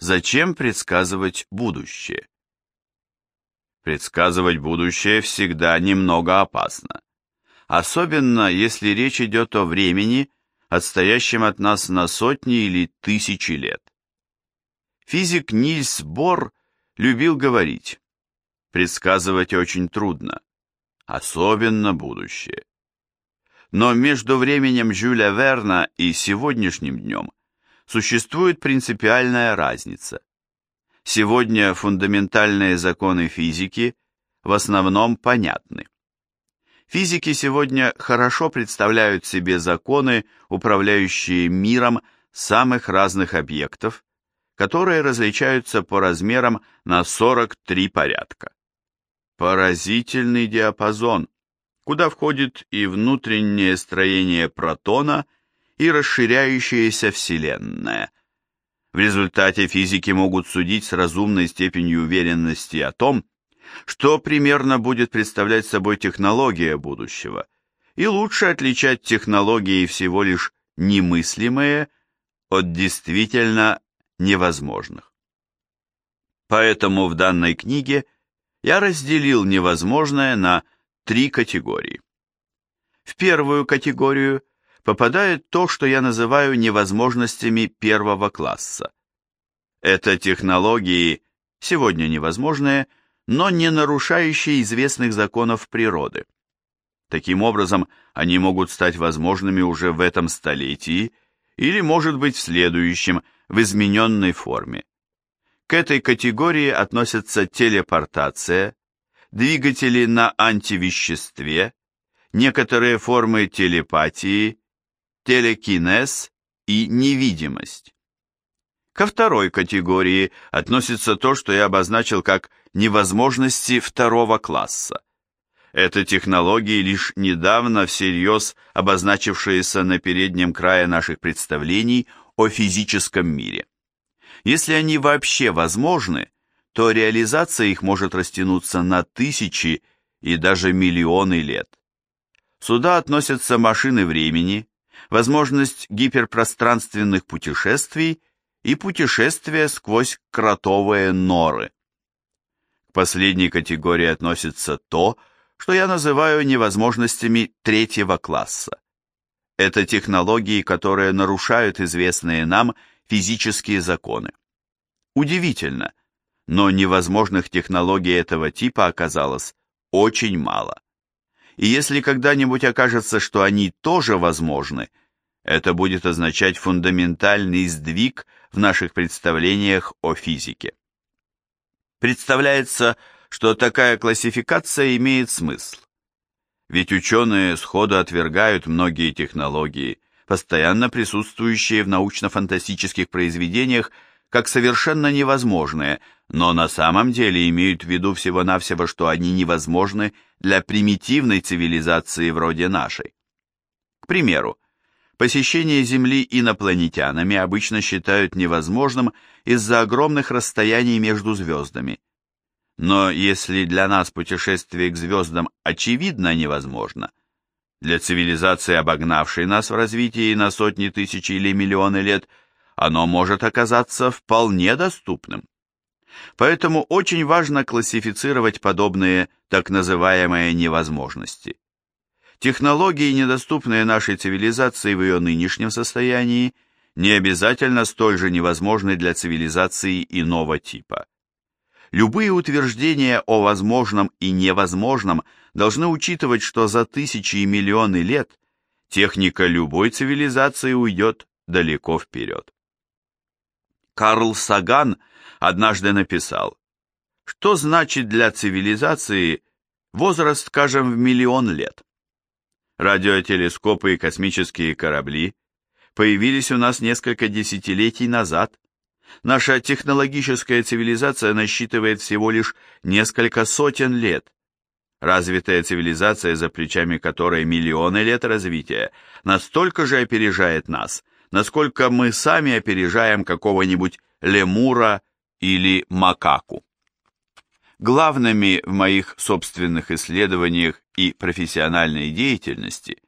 Зачем предсказывать будущее? Предсказывать будущее всегда немного опасно. Особенно, если речь идет о времени, отстоящем от нас на сотни или тысячи лет. Физик Нильс Бор любил говорить, предсказывать очень трудно, особенно будущее. Но между временем Жюля Верна и сегодняшним днем существует принципиальная разница. Сегодня фундаментальные законы физики в основном понятны. Физики сегодня хорошо представляют себе законы, управляющие миром самых разных объектов, которые различаются по размерам на 43 порядка. Поразительный диапазон, куда входит и внутреннее строение протона, и расширяющаяся Вселенная. В результате физики могут судить с разумной степенью уверенности о том, что примерно будет представлять собой технология будущего, и лучше отличать технологии всего лишь немыслимые от действительно невозможных. Поэтому в данной книге я разделил невозможное на три категории. В первую категорию попадает то, что я называю невозможностями первого класса. Это технологии, сегодня невозможные, но не нарушающие известных законов природы. Таким образом, они могут стать возможными уже в этом столетии или, может быть, в следующем, в измененной форме. К этой категории относятся телепортация, двигатели на антивеществе, некоторые формы телепатии, телекинез и невидимость. Ко второй категории относится то, что я обозначил как невозможности второго класса. Это технологии, лишь недавно всерьез обозначившиеся на переднем крае наших представлений о физическом мире. Если они вообще возможны, то реализация их может растянуться на тысячи и даже миллионы лет. Сюда относятся машины времени, возможность гиперпространственных путешествий и путешествия сквозь кротовые норы. К последней категории относится то, что я называю невозможностями третьего класса. Это технологии, которые нарушают известные нам физические законы. Удивительно, но невозможных технологий этого типа оказалось очень мало. И если когда-нибудь окажется, что они тоже возможны, это будет означать фундаментальный сдвиг в наших представлениях о физике. Представляется, что такая классификация имеет смысл. Ведь ученые сходу отвергают многие технологии, постоянно присутствующие в научно-фантастических произведениях, как совершенно невозможные, но на самом деле имеют в виду всего-навсего, что они невозможны для примитивной цивилизации вроде нашей. К примеру, посещение Земли инопланетянами обычно считают невозможным из-за огромных расстояний между звездами – но если для нас путешествие к звездам очевидно невозможно, для цивилизации, обогнавшей нас в развитии на сотни тысяч или миллионы лет, оно может оказаться вполне доступным. Поэтому очень важно классифицировать подобные так называемые невозможности. Технологии, недоступные нашей цивилизации в ее нынешнем состоянии, не обязательно столь же невозможны для цивилизации иного типа. Любые утверждения о возможном и невозможном должны учитывать, что за тысячи и миллионы лет техника любой цивилизации уйдет далеко вперед. Карл Саган однажды написал, что значит для цивилизации возраст, скажем, в миллион лет. Радиотелескопы и космические корабли появились у нас несколько десятилетий назад, Наша технологическая цивилизация насчитывает всего лишь несколько сотен лет. Развитая цивилизация, за плечами которой миллионы лет развития, настолько же опережает нас, насколько мы сами опережаем какого-нибудь лемура или макаку. Главными в моих собственных исследованиях и профессиональной деятельности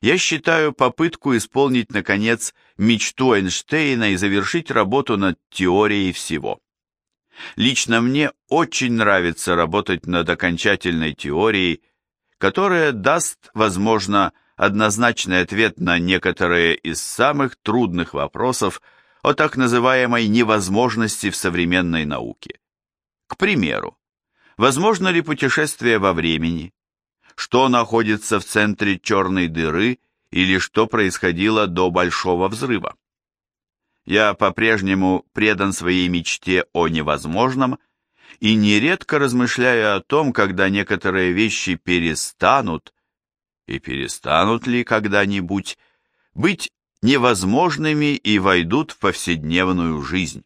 я считаю попытку исполнить, наконец, мечту Эйнштейна и завершить работу над теорией всего. Лично мне очень нравится работать над окончательной теорией, которая даст, возможно, однозначный ответ на некоторые из самых трудных вопросов о так называемой невозможности в современной науке. К примеру, возможно ли путешествие во времени? Что находится в центре черной дыры или что происходило до Большого взрыва? Я по-прежнему предан своей мечте о невозможном и нередко размышляю о том, когда некоторые вещи перестанут, и перестанут ли когда-нибудь, быть невозможными и войдут в повседневную жизнь.